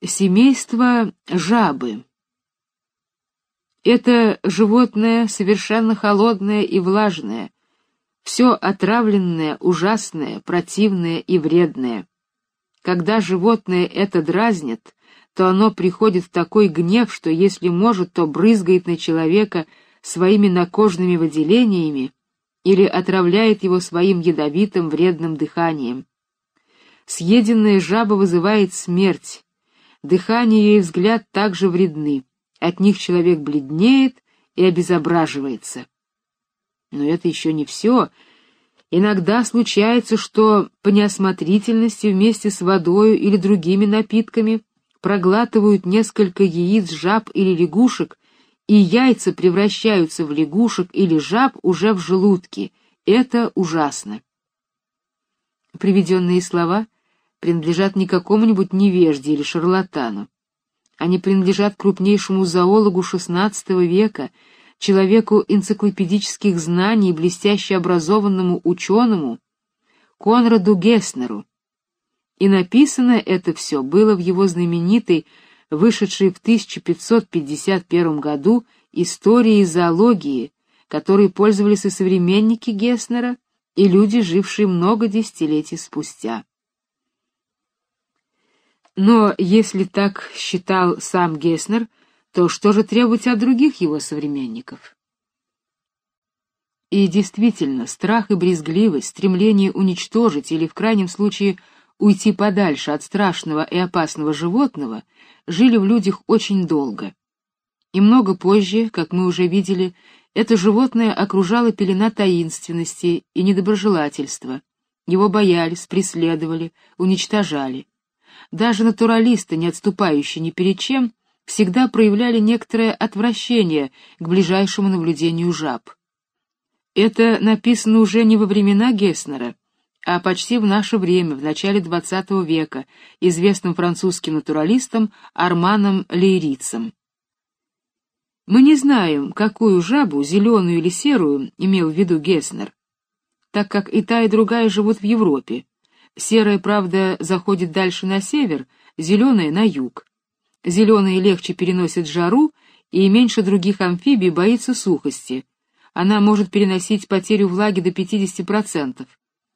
Семейство жабы. Это животное совершенно холодное и влажное, все отравленное, ужасное, противное и вредное. Когда животное это дразнит, то оно приходит в такой гнев, что если может, то брызгает на человека своими накожными выделениями или отравляет его своим ядовитым вредным дыханием. Съеденная жаба вызывает смерть, Дыхание и взгляд также вредны. От них человек бледнеет и обезображивается. Но это еще не все. Иногда случается, что по неосмотрительности вместе с водой или другими напитками проглатывают несколько яиц жаб или лягушек, и яйца превращаются в лягушек или жаб уже в желудке. Это ужасно. Приведенные слова — принадлежат не какому-нибудь невежде или шарлатану. Они принадлежат крупнейшему зоологу XVI века, человеку энциклопедических знаний, блестяще образованному ученому, Конраду Геснеру. И написано это все было в его знаменитой, вышедшей в 1551 году истории зоологии, которой пользовались и современники Геснера, и люди, жившие много десятилетий спустя. Но если так считал сам Геснер, то что же требовать от других его современников? И действительно, страх и брезгливость, стремление уничтожить или в крайнем случае уйти подальше от страшного и опасного животного жили в людях очень долго. И много позже, как мы уже видели, это животное окружало пелена таинственности и недоброжелательства. Его боялись, преследовали, уничтожали. Даже натуралисты, не отступающие ни перед чем, всегда проявляли некоторое отвращение к ближайшему наблюдению жаб. Это написано уже не во времена Геснера, а почти в наше время, в начале XX века, известным французским натуралистом Арманом Лейрицем. Мы не знаем, какую жабу, зеленую или серую, имел в виду Геснер, так как и та, и другая живут в Европе, Серая, правда, заходит дальше на север, зеленая — на юг. Зеленая легче переносит жару и меньше других амфибий боится сухости. Она может переносить потерю влаги до 50%,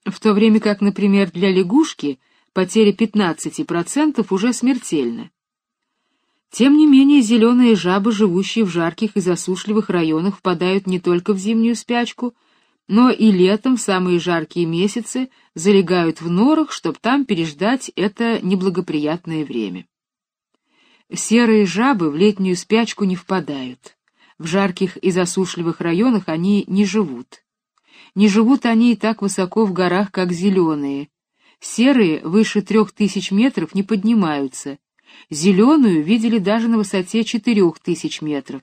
в то время как, например, для лягушки потеря 15% уже смертельна. Тем не менее, зеленые жабы, живущие в жарких и засушливых районах, впадают не только в зимнюю спячку, но и летом в самые жаркие месяцы залегают в норах, чтобы там переждать это неблагоприятное время. Серые жабы в летнюю спячку не впадают. В жарких и засушливых районах они не живут. Не живут они и так высоко в горах, как зеленые. Серые выше трех тысяч метров не поднимаются. Зеленую видели даже на высоте четырех тысяч метров.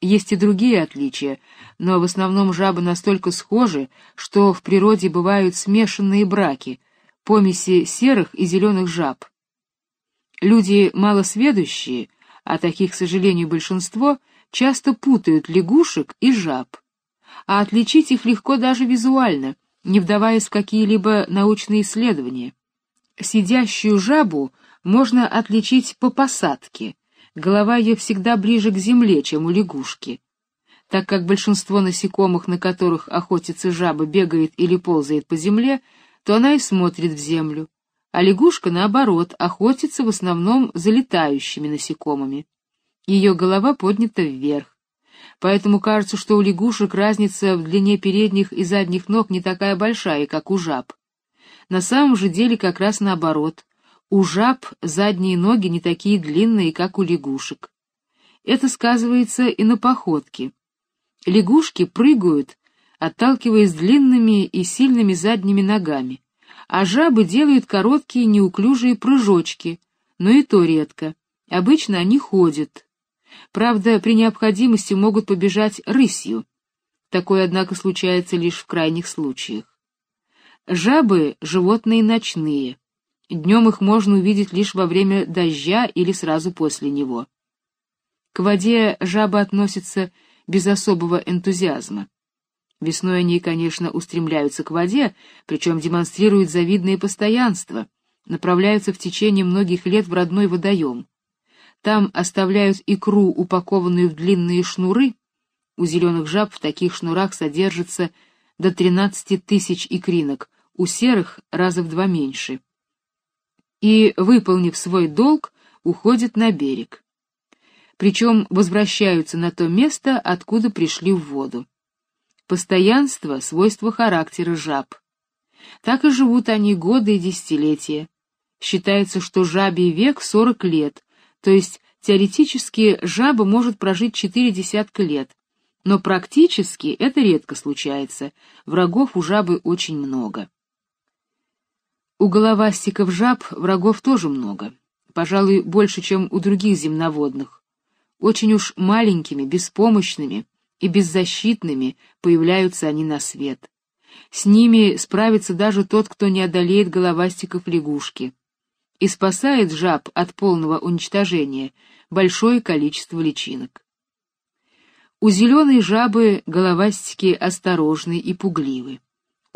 Есть и другие отличия, но в основном жабы настолько схожи, что в природе бывают смешанные браки, помеси серых и зеленых жаб. Люди малосведущие, а таких, к сожалению, большинство, часто путают лягушек и жаб. А отличить их легко даже визуально, не вдаваясь в какие-либо научные исследования. Сидящую жабу можно отличить по посадке, Голова ее всегда ближе к земле, чем у лягушки. Так как большинство насекомых, на которых охотится жаба, бегает или ползает по земле, то она и смотрит в землю. А лягушка, наоборот, охотится в основном за летающими насекомыми. Ее голова поднята вверх. Поэтому кажется, что у лягушек разница в длине передних и задних ног не такая большая, как у жаб. На самом же деле как раз наоборот. У жаб задние ноги не такие длинные, как у лягушек. Это сказывается и на походке. Лягушки прыгают, отталкиваясь длинными и сильными задними ногами, а жабы делают короткие неуклюжие прыжочки, но и то редко. Обычно они ходят. Правда, при необходимости могут побежать рысью. Такое, однако, случается лишь в крайних случаях. Жабы — животные ночные. Днем их можно увидеть лишь во время дождя или сразу после него. К воде жабы относятся без особого энтузиазма. Весной они, конечно, устремляются к воде, причем демонстрируют завидное постоянство. направляются в течение многих лет в родной водоем. Там оставляют икру, упакованную в длинные шнуры. У зеленых жаб в таких шнурах содержится до 13 тысяч икринок, у серых раза в два меньше. И, выполнив свой долг, уходят на берег. Причем возвращаются на то место, откуда пришли в воду. Постоянство — свойство характера жаб. Так и живут они годы и десятилетия. Считается, что жабий век — 40 лет, то есть теоретически жаба может прожить четыре десятка лет, но практически это редко случается, врагов у жабы очень много. У головастиков жаб врагов тоже много, пожалуй, больше, чем у других земноводных. Очень уж маленькими, беспомощными и беззащитными появляются они на свет. С ними справится даже тот, кто не одолеет головастиков лягушки и спасает жаб от полного уничтожения большое количество личинок. У зеленой жабы головастики осторожны и пугливы.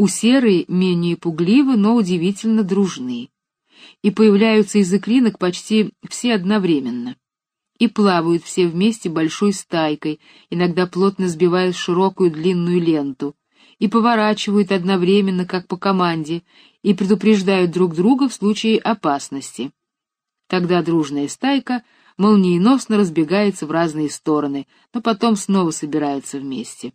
У серой менее пугливы, но удивительно дружны. И появляются из икринок почти все одновременно. И плавают все вместе большой стайкой, иногда плотно сбивая широкую длинную ленту, и поворачивают одновременно, как по команде, и предупреждают друг друга в случае опасности. Тогда дружная стайка молниеносно разбегается в разные стороны, но потом снова собирается вместе.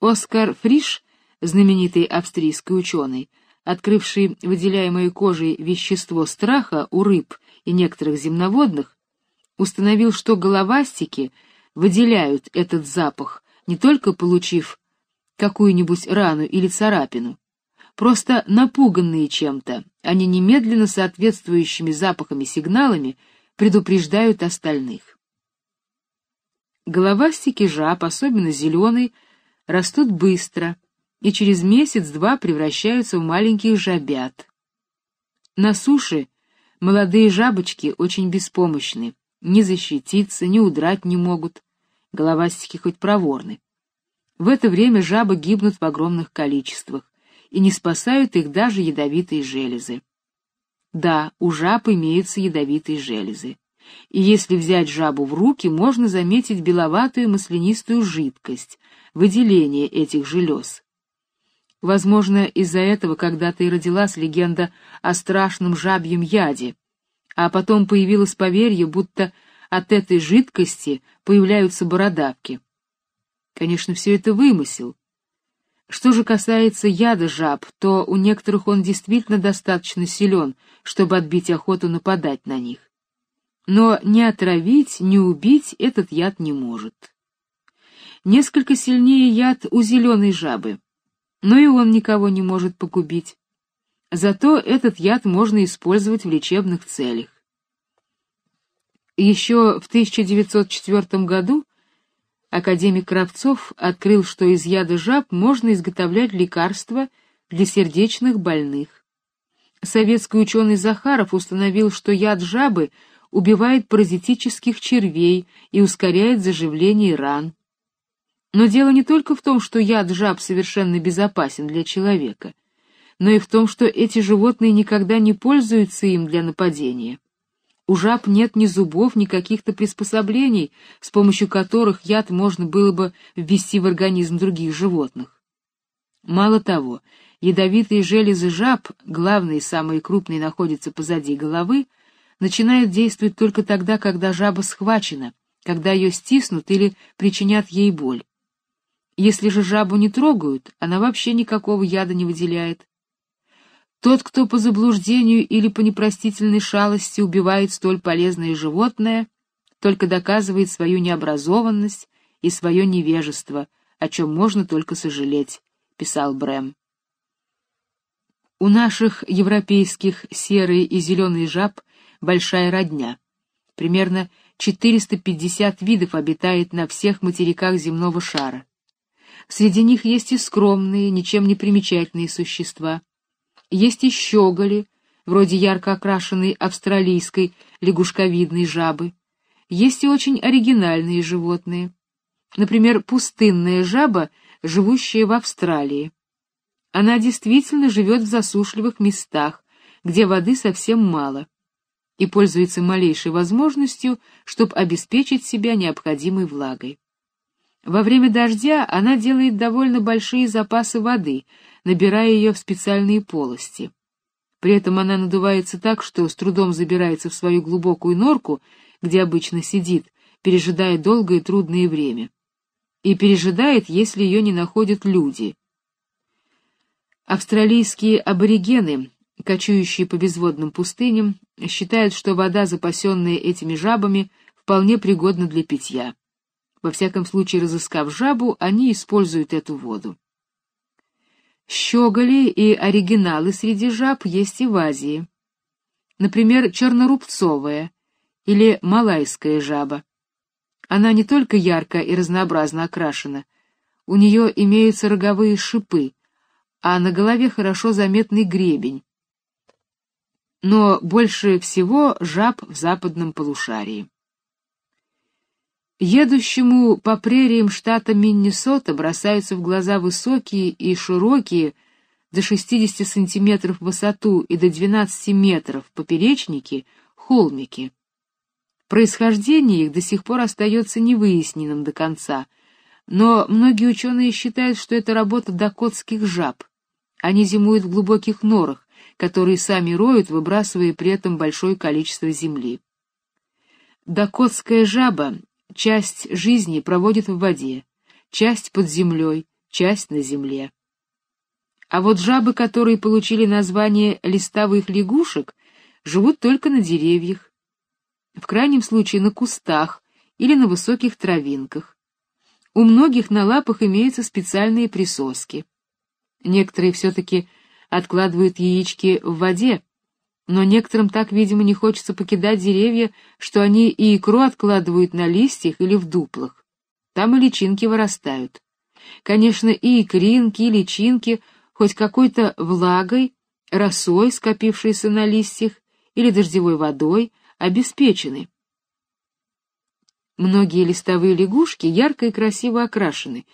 Оскар Фриш, знаменитый австрийский ученый, открывший выделяемое кожей вещество страха у рыб и некоторых земноводных, установил, что головастики выделяют этот запах, не только получив какую-нибудь рану или царапину, Просто напуганные чем-то, они немедленно соответствующими запахами-сигналами предупреждают остальных. Головастики жаб, особенно зеленый, растут быстро и через месяц-два превращаются в маленьких жабят. На суше молодые жабочки очень беспомощны, ни защититься, ни удрать не могут, головастики хоть проворны. В это время жабы гибнут в огромных количествах и не спасают их даже ядовитые железы. Да, у жаб имеются ядовитые железы. И если взять жабу в руки, можно заметить беловатую маслянистую жидкость, выделение этих желез. Возможно, из-за этого когда-то и родилась легенда о страшном жабьем яде, а потом появилось поверье, будто от этой жидкости появляются бородавки. Конечно, все это вымысел, что же касается яда жаб, то у некоторых он действительно достаточно силен, чтобы отбить охоту нападать на них. Но ни отравить, ни убить этот яд не может. Несколько сильнее яд у зеленой жабы, но и он никого не может погубить. Зато этот яд можно использовать в лечебных целях. Еще в 1904 году академик Кравцов открыл, что из яда жаб можно изготовлять лекарства для сердечных больных. Советский ученый Захаров установил, что яд жабы убивает паразитических червей и ускоряет заживление ран. Но дело не только в том, что яд жаб совершенно безопасен для человека, но и в том, что эти животные никогда не пользуются им для нападения. У жаб нет ни зубов, ни каких-то приспособлений, с помощью которых яд можно было бы ввести в организм других животных. Мало того, ядовитые железы жаб, главные и самые крупные находятся позади головы, начинают действовать только тогда, когда жаба схвачена, когда ее стиснут или причинят ей боль. Если же жабу не трогают, она вообще никакого яда не выделяет. Тот, кто по заблуждению или по непростительной шалости убивает столь полезное животное, только доказывает свою необразованность и свое невежество, о чем можно только сожалеть, писал Брэм. У наших европейских серые и зеленые жаб большая родня. Примерно 450 видов обитает на всех материках земного шара. Среди них есть и скромные, ничем не примечательные существа, есть и щеголи, вроде ярко окрашенной австралийской лягушковидной жабы. Есть и очень оригинальные животные. Например, пустынная жаба, живущая в Австралии. Она действительно живет в засушливых местах, где воды совсем мало, и пользуется малейшей возможностью, чтобы обеспечить себя необходимой влагой. Во время дождя она делает довольно большие запасы воды, набирая ее в специальные полости. При этом она надувается так, что с трудом забирается в свою глубокую норку, где обычно сидит, пережидая долгое и трудное время. И пережидает, если ее не находят люди. Австралийские аборигены, кочующие по безводным пустыням, считают, что вода, запасенная этими жабами, вполне пригодна для питья. Во всяком случае, разыскав жабу, они используют эту воду. Щеголи и оригиналы среди жаб есть и в Азии. Например, чернорубцовая или малайская жаба. Она не только ярко и разнообразно окрашена, у нее имеются роговые шипы, а на голове хорошо заметный гребень. Но больше всего жаб в западном полушарии. Едущему по прериям штата Миннесота бросаются в глаза высокие и широкие, до 60 сантиметров в высоту и до 12 метров поперечники, холмики. Происхождение их до сих пор остается невыясненным до конца, но многие ученые считают, что это работа дакотских жаб. Они зимуют в глубоких норах, которые сами роют, выбрасывая при этом большое количество земли. Дакотская жаба часть жизни проводит в воде, часть под землей, часть на земле. А вот жабы, которые получили название листовых лягушек, живут только на деревьях, в крайнем случае на кустах или на высоких травинках. У многих на лапах имеются специальные присоски. Некоторые все-таки откладывают яички в воде, но некоторым так, видимо, не хочется покидать деревья, что они и икру откладывают на листьях или в дуплах. Там и личинки вырастают. Конечно, и икринки, и личинки хоть какой-то влагой, росой, скопившейся на листьях, или дождевой водой, обеспечены. Многие листовые лягушки ярко и красиво окрашены,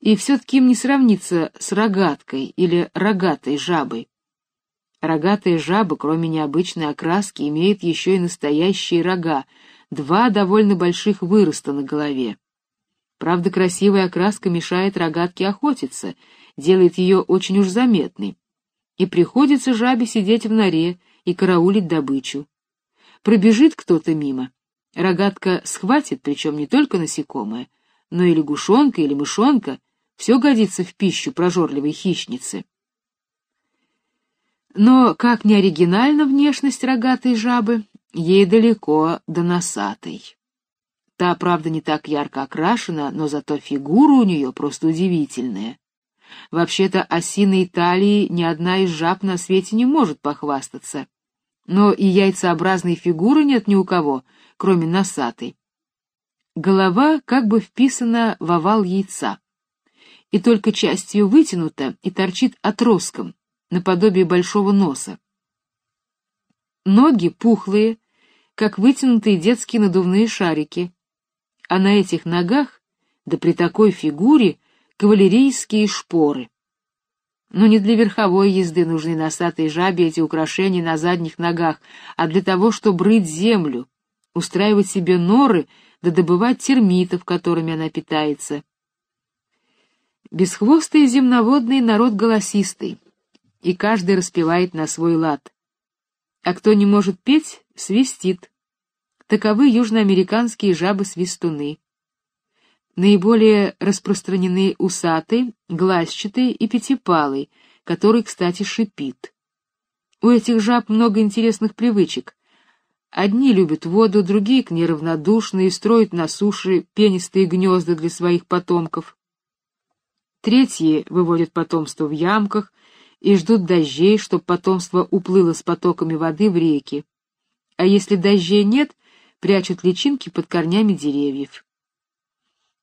и все-таки им не сравнится с рогаткой или рогатой жабой. Рогатая жаба, кроме необычной окраски, имеет еще и настоящие рога, два довольно больших выроста на голове. Правда, красивая окраска мешает рогатке охотиться, делает ее очень уж заметной. И приходится жабе сидеть в норе и караулить добычу. Пробежит кто-то мимо, рогатка схватит, причем не только насекомое, но и лягушонка или мышонка, все годится в пищу прожорливой хищницы. Но, как не оригинальна внешность рогатой жабы, ей далеко до носатой. Та, правда, не так ярко окрашена, но зато фигура у нее просто удивительная. Вообще-то осиной талии ни одна из жаб на свете не может похвастаться. Но и яйцеобразной фигуры нет ни у кого, кроме носатой. Голова как бы вписана в овал яйца, и только часть ее вытянута и торчит отростком, наподобие большого носа. Ноги пухлые, как вытянутые детские надувные шарики, а на этих ногах, да при такой фигуре, кавалерийские шпоры. Но не для верховой езды нужны носатой жабе эти украшения на задних ногах, а для того, чтобы рыть землю, устраивать себе норы да добывать термитов, которыми она питается. Бесхвостый земноводный народ голосистый, и каждый распевает на свой лад. А кто не может петь, свистит. Таковы южноамериканские жабы-свистуны. Наиболее распространены усатый, глазчатый и пятипалый, который, кстати, шипит. У этих жаб много интересных привычек. Одни любят воду, другие к ней равнодушны и строят на суше пенистые гнезда для своих потомков. Третьи выводят потомство в ямках, и ждут дождей, чтоб потомство уплыло с потоками воды в реки. А если дождей нет, прячут личинки под корнями деревьев.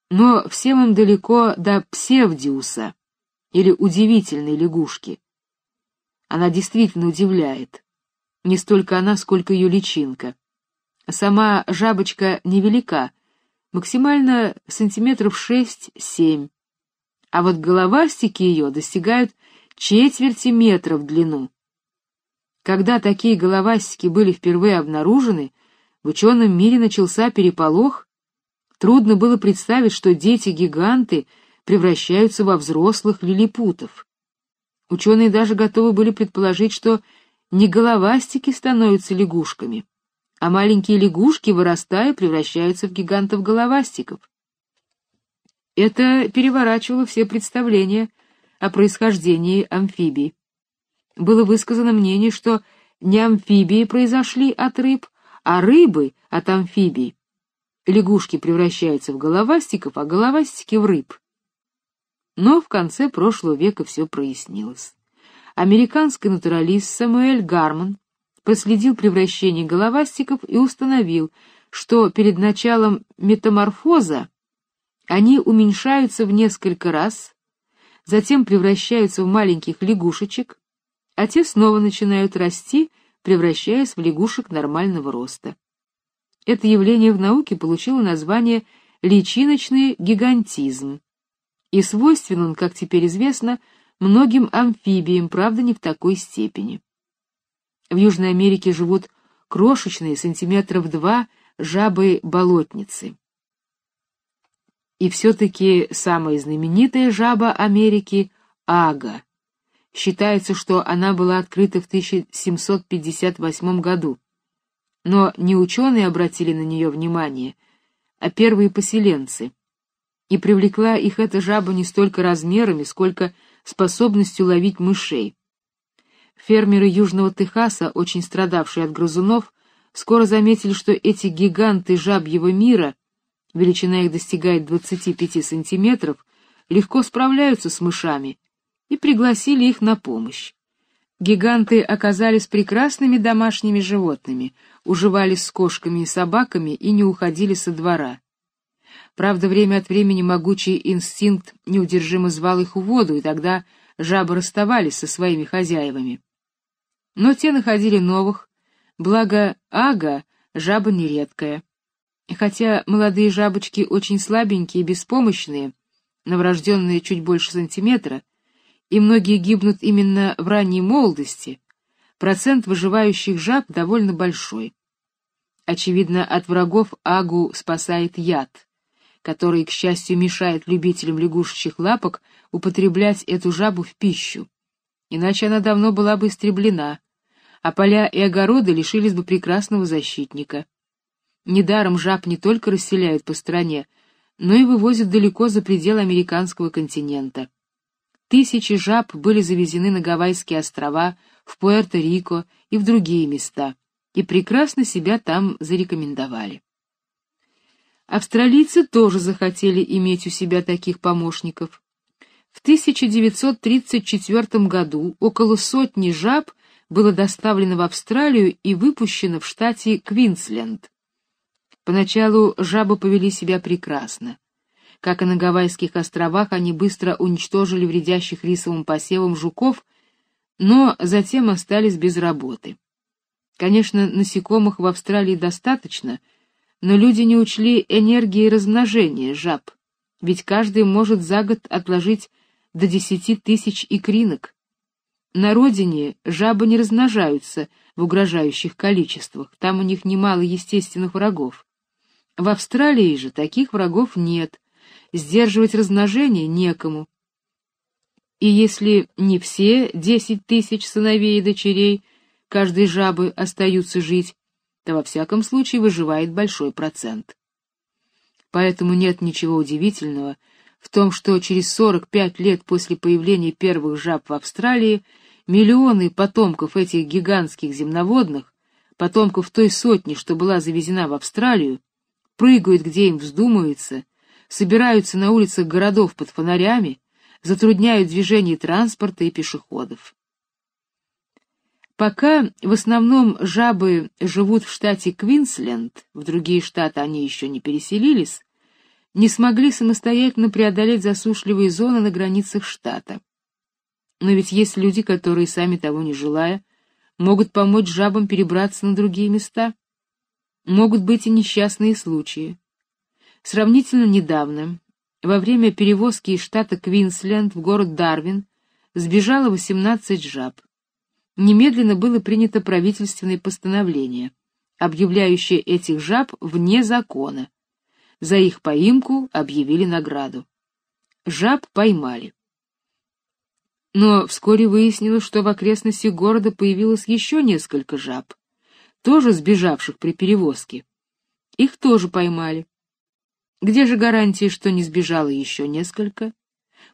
Но всем им далеко до псевдиуса или удивительной лягушки. Она действительно удивляет. Не столько она, сколько ее личинка. Сама жабочка невелика, максимально сантиметров шесть-семь, а вот головастики ее достигают четверти метра в длину. Когда такие головастики были впервые обнаружены, в ученом мире начался переполох. Трудно было представить, что дети-гиганты превращаются во взрослых лилипутов. Ученые даже готовы были предположить, что не головастики становятся лягушками, а маленькие лягушки, вырастая, превращаются в гигантов-головастиков. Это переворачивало все представления о происхождении амфибий. Было высказано мнение, что не амфибии произошли от рыб, а рыбы от амфибий. Лягушки превращаются в головастиков, а головастики в рыб. Но в конце прошлого века все прояснилось. Американский натуралист Самуэль Гарман проследил превращение головастиков и установил, что перед началом метаморфоза они уменьшаются в несколько раз, затем превращаются в маленьких лягушечек, а те снова начинают расти, превращаясь в лягушек нормального роста. Это явление в науке получило название личиночный гигантизм и свойствен он, как теперь известно, многим амфибиям, правда, не в такой степени. В Южной Америке живут крошечные, сантиметров два, жабы-болотницы. И все-таки самая знаменитая жаба Америки — ага. Считается, что она была открыта в 1758 году. Но не ученые обратили на нее внимание, а первые поселенцы — и привлекла их эта жаба не столько размерами, сколько способностью ловить мышей. Фермеры Южного Техаса, очень страдавшие от грызунов, скоро заметили, что эти гиганты жабьего мира, величина их достигает 25 сантиметров, легко справляются с мышами, и пригласили их на помощь. Гиганты оказались прекрасными домашними животными, уживались с кошками и собаками и не уходили со двора. Правда, время от времени могучий инстинкт неудержимо звал их в воду, и тогда жабы расставались со своими хозяевами. Но те находили новых, благо ага жаба нередкая. Хотя молодые жабочки очень слабенькие и беспомощные, новорожденные чуть больше сантиметра, и многие гибнут именно в ранней молодости, процент выживающих жаб довольно большой. Очевидно, от врагов агу спасает яд который, к счастью, мешает любителям лягушечьих лапок употреблять эту жабу в пищу. Иначе она давно была бы истреблена, а поля и огороды лишились бы прекрасного защитника. Недаром жаб не только расселяют по стране, но и вывозят далеко за пределы американского континента. Тысячи жаб были завезены на Гавайские острова, в Пуэрто-Рико и в другие места, и прекрасно себя там зарекомендовали. Австралийцы тоже захотели иметь у себя таких помощников. В 1934 году около сотни жаб было доставлено в Австралию и выпущено в штате Квинсленд. Поначалу жабы повели себя прекрасно. Как и на Гавайских островах, они быстро уничтожили вредящих рисовым посевам жуков, но затем остались без работы. Конечно, насекомых в Австралии достаточно — но люди не учли энергии размножения жаб, ведь каждый может за год отложить до десяти тысяч икринок. На родине жабы не размножаются в угрожающих количествах, там у них немало естественных врагов. В Австралии же таких врагов нет, сдерживать размножение некому. И если не все десять тысяч сыновей и дочерей каждой жабы остаются жить, то во всяком случае выживает большой процент. Поэтому нет ничего удивительного в том, что через 45 лет после появления первых жаб в Австралии миллионы потомков этих гигантских земноводных, потомков той сотни, что была завезена в Австралию, прыгают где им вздумается, собираются на улицах городов под фонарями, затрудняют движение транспорта и пешеходов. Пока в основном жабы живут в штате Квинсленд, в другие штаты они еще не переселились, не смогли самостоятельно преодолеть засушливые зоны на границах штата. Но ведь есть люди, которые, сами того не желая, могут помочь жабам перебраться на другие места. Могут быть и несчастные случаи. Сравнительно недавно, во время перевозки из штата Квинсленд в город Дарвин, сбежало 18 жаб. немедленно было принято правительственное постановление, объявляющее этих жаб вне закона. За их поимку объявили награду. Жаб поймали. Но вскоре выяснилось, что в окрестностях города появилось еще несколько жаб, тоже сбежавших при перевозке. Их тоже поймали. Где же гарантия, что не сбежало еще несколько?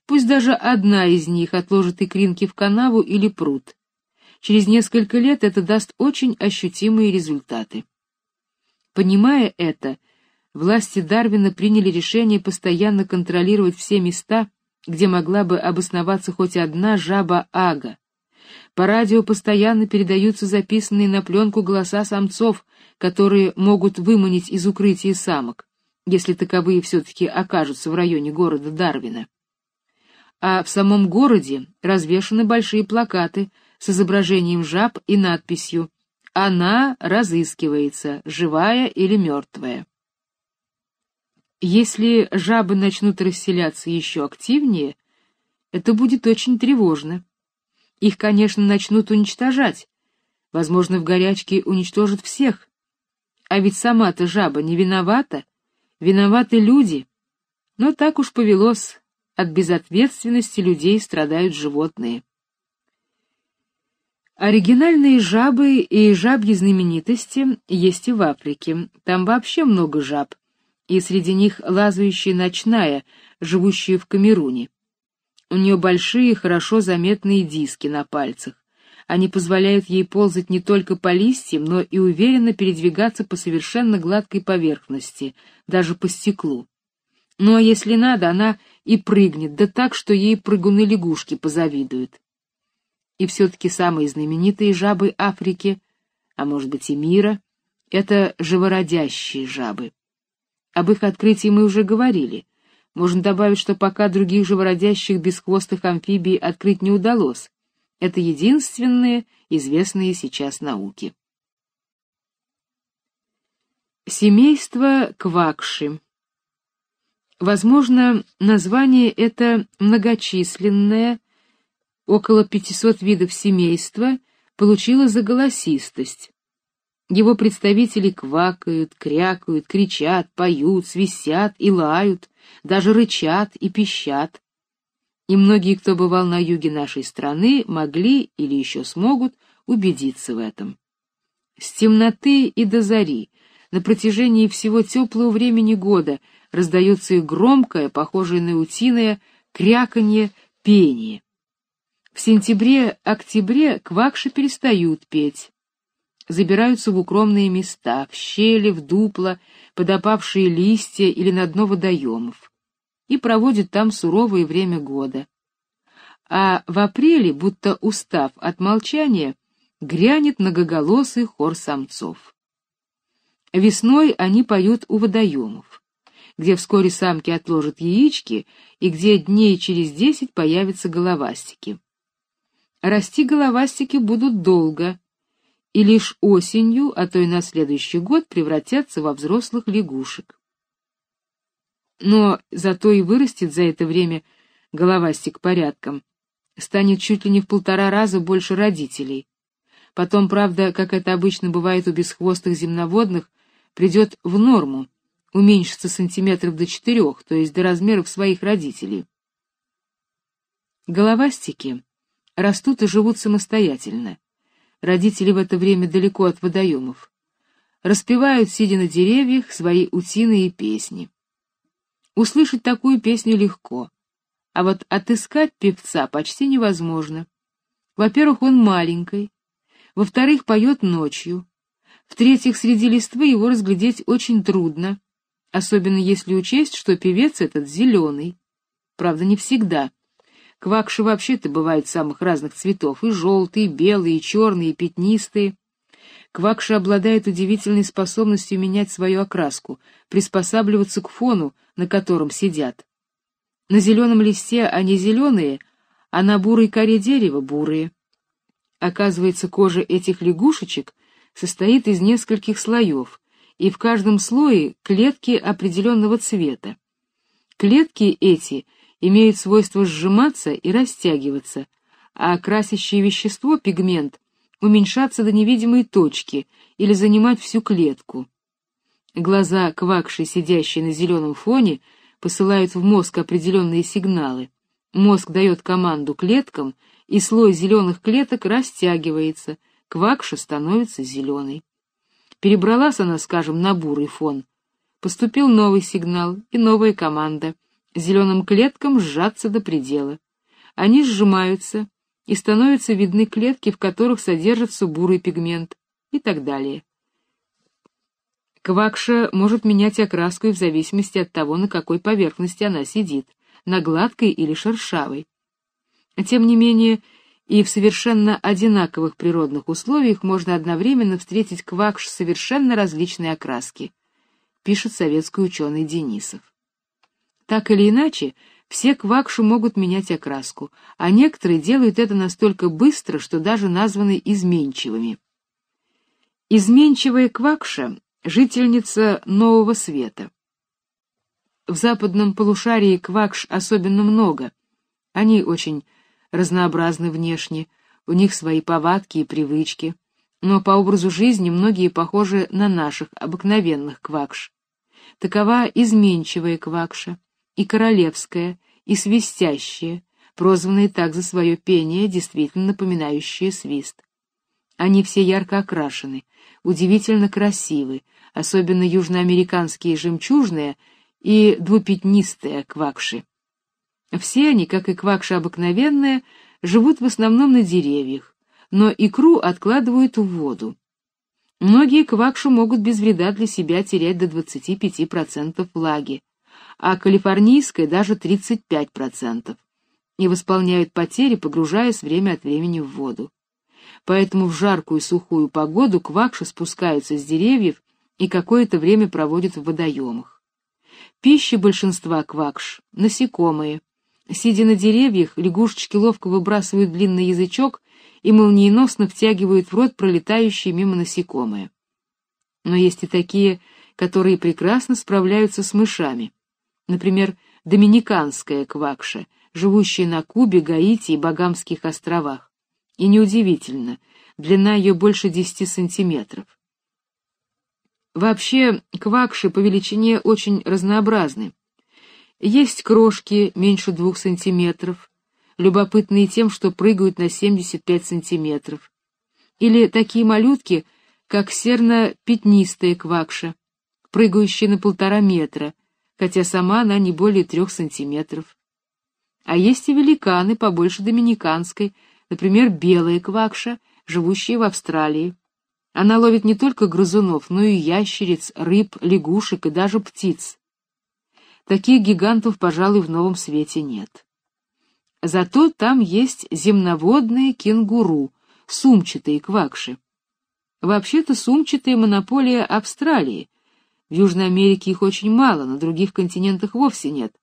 Пусть даже одна из них отложит икринки в канаву или пруд. Через несколько лет это даст очень ощутимые результаты. Понимая это, власти Дарвина приняли решение постоянно контролировать все места, где могла бы обосноваться хоть одна жаба-ага. По радио постоянно передаются записанные на пленку голоса самцов, которые могут выманить из укрытия самок, если таковые все-таки окажутся в районе города Дарвина. А в самом городе развешаны большие плакаты с изображением жаб и надписью «Она разыскивается, живая или мертвая». Если жабы начнут расселяться еще активнее, это будет очень тревожно. Их, конечно, начнут уничтожать. Возможно, в горячке уничтожат всех. А ведь сама-то жаба не виновата. Виноваты люди. Но так уж повелось. От безответственности людей страдают животные. Оригинальные жабы и жабьи знаменитости есть и в Африке. Там вообще много жаб и среди них лазающая ночная, живущая в Камеруне. У нее большие, хорошо заметные диски на пальцах. Они позволяют ей ползать не только по листьям, но и уверенно передвигаться по совершенно гладкой поверхности, даже по стеклу. Ну а если надо, она и прыгнет, да так, что ей прыгуны-лягушки позавидуют. И все-таки самые знаменитые жабы Африки, а может быть и мира, это живородящие жабы. Об их открытии мы уже говорили. Можно добавить, что пока других живородящих бесхвостых амфибий открыть не удалось. Это единственные известные сейчас науки. Семейство квакши. Возможно, название это многочисленное, около 500 видов семейства, получило за голосистость. Его представители квакают, крякают, кричат, поют, свистят и лают, даже рычат и пищат. И многие, кто бывал на юге нашей страны, могли или еще смогут убедиться в этом. С темноты и до зари, на протяжении всего теплого времени года, раздается их громкое, похожее на утиное, кряканье, пение. В сентябре-октябре квакши перестают петь, забираются в укромные места, в щели, в дупла, под опавшие листья или на дно водоемов, и проводят там суровое время года. А в апреле, будто устав от молчания, грянет многоголосый хор самцов. Весной они поют у водоемов, где вскоре самки отложат яички и где дней через десять появятся головастики. Расти головастики будут долго, и лишь осенью, а то и на следующий год превратятся во взрослых лягушек. Но зато и вырастет за это время головастик порядком, станет чуть ли не в полтора раза больше родителей. Потом, правда, как это обычно бывает у бесхвостых земноводных, придет в норму, уменьшится сантиметров до четырех, то есть до размеров своих родителей. Головастики растут и живут самостоятельно родители в это время далеко от водоемов, распевают, сидя на деревьях, свои утиные песни. Услышать такую песню легко, а вот отыскать певца почти невозможно. Во-первых, он маленький, во-вторых, поет ночью, в-третьих, среди листвы его разглядеть очень трудно, особенно если учесть, что певец этот зеленый. Правда, не всегда — Квакши вообще-то бывают самых разных цветов, и желтые, и белые, и черные, и пятнистые. Квакши обладает удивительной способностью менять свою окраску, приспосабливаться к фону, на котором сидят. На зеленом листе они зеленые, а на бурой коре дерева бурые. Оказывается, кожа этих лягушечек состоит из нескольких слоев, и в каждом слое клетки определенного цвета. Клетки эти — имеют свойство сжиматься и растягиваться, а красящее вещество, пигмент, уменьшаться до невидимой точки или занимать всю клетку. Глаза квакши, сидящие на зеленом фоне, посылают в мозг определенные сигналы. Мозг дает команду клеткам, и слой зеленых клеток растягивается, квакша становится зеленой. Перебралась она, скажем, на бурый фон. Поступил новый сигнал и новая команда. Зеленым клеткам сжаться до предела. Они сжимаются, и становятся видны клетки, в которых содержится бурый пигмент, и так далее. Квакша может менять окраску в зависимости от того, на какой поверхности она сидит, на гладкой или шершавой. Тем не менее, и в совершенно одинаковых природных условиях можно одновременно встретить квакш совершенно различной окраски, пишет советский ученый Денисов. Так или иначе, все квакши могут менять окраску, а некоторые делают это настолько быстро, что даже названы изменчивыми. Изменчивая квакша — жительница Нового Света. В западном полушарии квакш особенно много. Они очень разнообразны внешне, у них свои повадки и привычки, но по образу жизни многие похожи на наших обыкновенных квакш. Такова изменчивая квакша и королевская, и свистящие, прозванные так за свое пение, действительно напоминающие свист. Они все ярко окрашены, удивительно красивы, особенно южноамериканские жемчужные и двупятнистые квакши. Все они, как и квакши обыкновенные, живут в основном на деревьях, но икру откладывают в воду. Многие квакши могут без вреда для себя терять до 25% влаги, а калифорнийская даже 35%, и восполняют потери, погружаясь время от времени в воду. Поэтому в жаркую сухую погоду квакши спускаются с деревьев и какое-то время проводят в водоемах. Пища большинства квакш — насекомые. Сидя на деревьях, лягушечки ловко выбрасывают длинный язычок и молниеносно втягивают в рот пролетающие мимо насекомые. Но есть и такие, которые прекрасно справляются с мышами например, доминиканская квакша, живущая на Кубе, Гаити и Багамских островах. И неудивительно, длина ее больше 10 сантиметров. Вообще, квакши по величине очень разнообразны. Есть крошки меньше двух сантиметров, любопытные тем, что прыгают на 75 сантиметров. Или такие малютки, как серно-пятнистая квакша, прыгающая на полтора метра, хотя сама она не более трех сантиметров. А есть и великаны побольше доминиканской, например, белая квакша, живущая в Австралии. Она ловит не только грызунов, но и ящериц, рыб, лягушек и даже птиц. Таких гигантов, пожалуй, в новом свете нет. Зато там есть земноводные кенгуру, сумчатые квакши. Вообще-то сумчатая монополия Австралии, в Южной Америке их очень мало, на других континентах вовсе нет.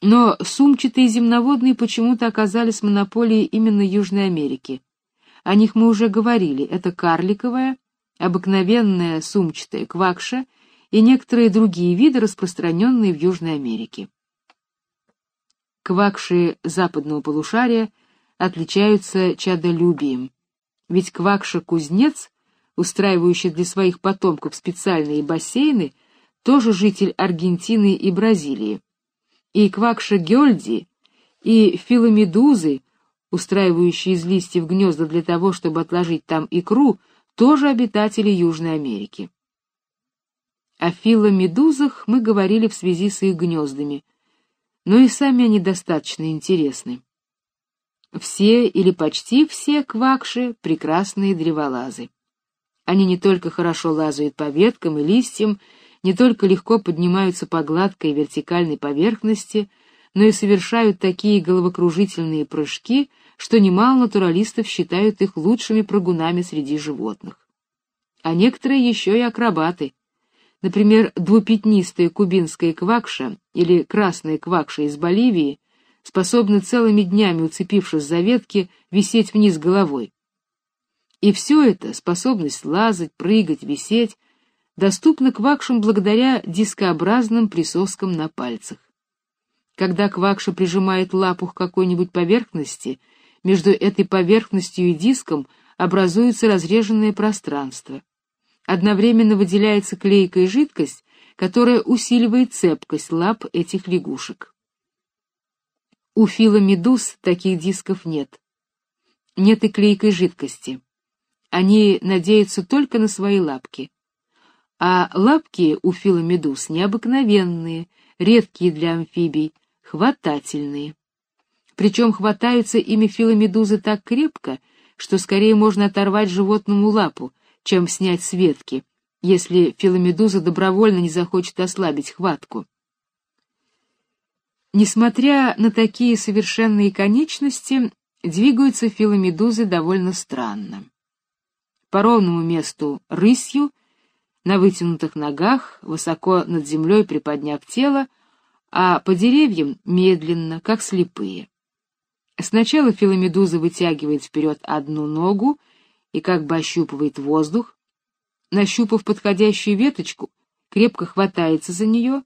Но сумчатые земноводные почему-то оказались монополией именно Южной Америки. О них мы уже говорили. Это карликовая, обыкновенная сумчатая квакша и некоторые другие виды, распространенные в Южной Америке. Квакши западного полушария отличаются чадолюбием, ведь квакша-кузнец устраивающий для своих потомков специальные бассейны, тоже житель Аргентины и Бразилии. И квакша гёльди, и филомедузы, устраивающие из листьев гнезда для того, чтобы отложить там икру, тоже обитатели Южной Америки. О филомедузах мы говорили в связи с их гнездами, но и сами они достаточно интересны. Все или почти все квакши — прекрасные древолазы. Они не только хорошо лазают по веткам и листьям, не только легко поднимаются по гладкой вертикальной поверхности, но и совершают такие головокружительные прыжки, что немало натуралистов считают их лучшими прыгунами среди животных. А некоторые еще и акробаты. Например, двупятнистая кубинская квакша или красная квакша из Боливии способны целыми днями, уцепившись за ветки, висеть вниз головой. И все это, способность лазать, прыгать, висеть, доступна квакшам благодаря дискообразным присоскам на пальцах. Когда квакша прижимает лапу к какой-нибудь поверхности, между этой поверхностью и диском образуется разреженное пространство. Одновременно выделяется клейкая жидкость, которая усиливает цепкость лап этих лягушек. У филомедуз таких дисков нет. Нет и клейкой жидкости. Они надеются только на свои лапки. А лапки у филомедуз необыкновенные, редкие для амфибий, хватательные. Причем хватаются ими филомедузы так крепко, что скорее можно оторвать животному лапу, чем снять с ветки, если филомедуза добровольно не захочет ослабить хватку. Несмотря на такие совершенные конечности, двигаются филомедузы довольно странно. По ровному месту рысью, на вытянутых ногах, высоко над землей приподняв тело, а по деревьям медленно, как слепые. Сначала филомедуза вытягивает вперед одну ногу и как бы ощупывает воздух, нащупав подходящую веточку, крепко хватается за нее,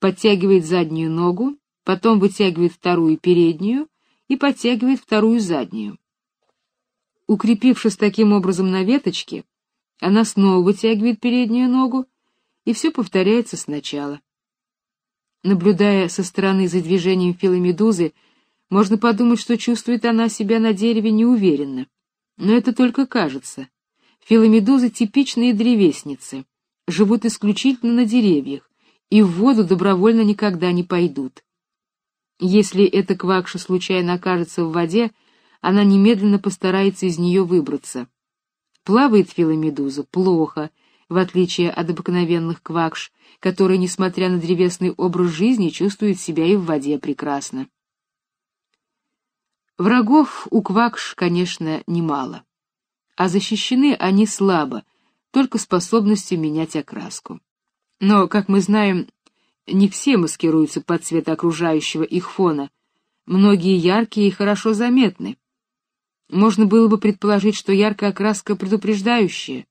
подтягивает заднюю ногу, потом вытягивает вторую переднюю и подтягивает вторую заднюю. Укрепившись таким образом на веточке, она снова вытягивает переднюю ногу, и все повторяется сначала. Наблюдая со стороны за движением филомедузы, можно подумать, что чувствует она себя на дереве неуверенно. Но это только кажется. Филомедузы — типичные древесницы, живут исключительно на деревьях и в воду добровольно никогда не пойдут. Если эта квакша случайно окажется в воде, она немедленно постарается из нее выбраться. Плавает филомедуза плохо, в отличие от обыкновенных квакш, которые, несмотря на древесный образ жизни, чувствуют себя и в воде прекрасно. Врагов у квакш, конечно, немало а защищены они слабо, только способностью менять окраску. Но, как мы знаем, не все маскируются под цвет окружающего их фона. Многие яркие и хорошо заметны. Можно было бы предположить, что яркая окраска предупреждающая,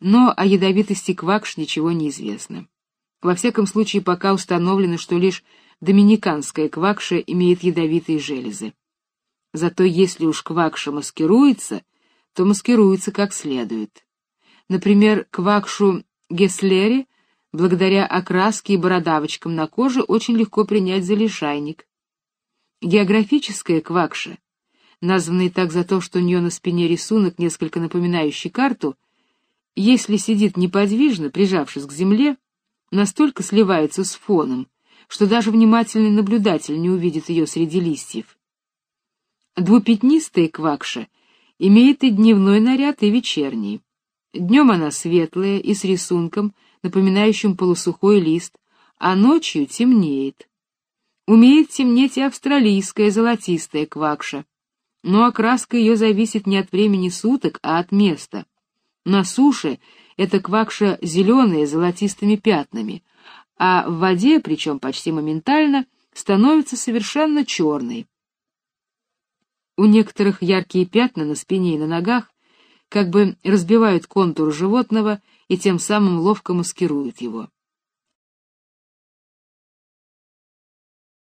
но о ядовитости квакш ничего не известно. Во всяком случае, пока установлено, что лишь доминиканская квакша имеет ядовитые железы. Зато если уж квакша маскируется, то маскируется как следует. Например, квакшу Геслери благодаря окраске и бородавочкам на коже очень легко принять за лишайник. Географическая квакша, названная так за то, что у нее на спине рисунок, несколько напоминающий карту, если сидит неподвижно, прижавшись к земле, настолько сливается с фоном, что даже внимательный наблюдатель не увидит ее среди листьев. Двупятнистая квакша имеет и дневной наряд, и вечерний. Днем она светлая и с рисунком, напоминающим полусухой лист, а ночью темнеет. Умеет темнеть и австралийская золотистая квакша, но окраска ее зависит не от времени суток, а от места. На суше эта квакша зеленая с золотистыми пятнами, а в воде, причем почти моментально, становится совершенно черной. У некоторых яркие пятна на спине и на ногах как бы разбивают контур животного и тем самым ловко маскируют его.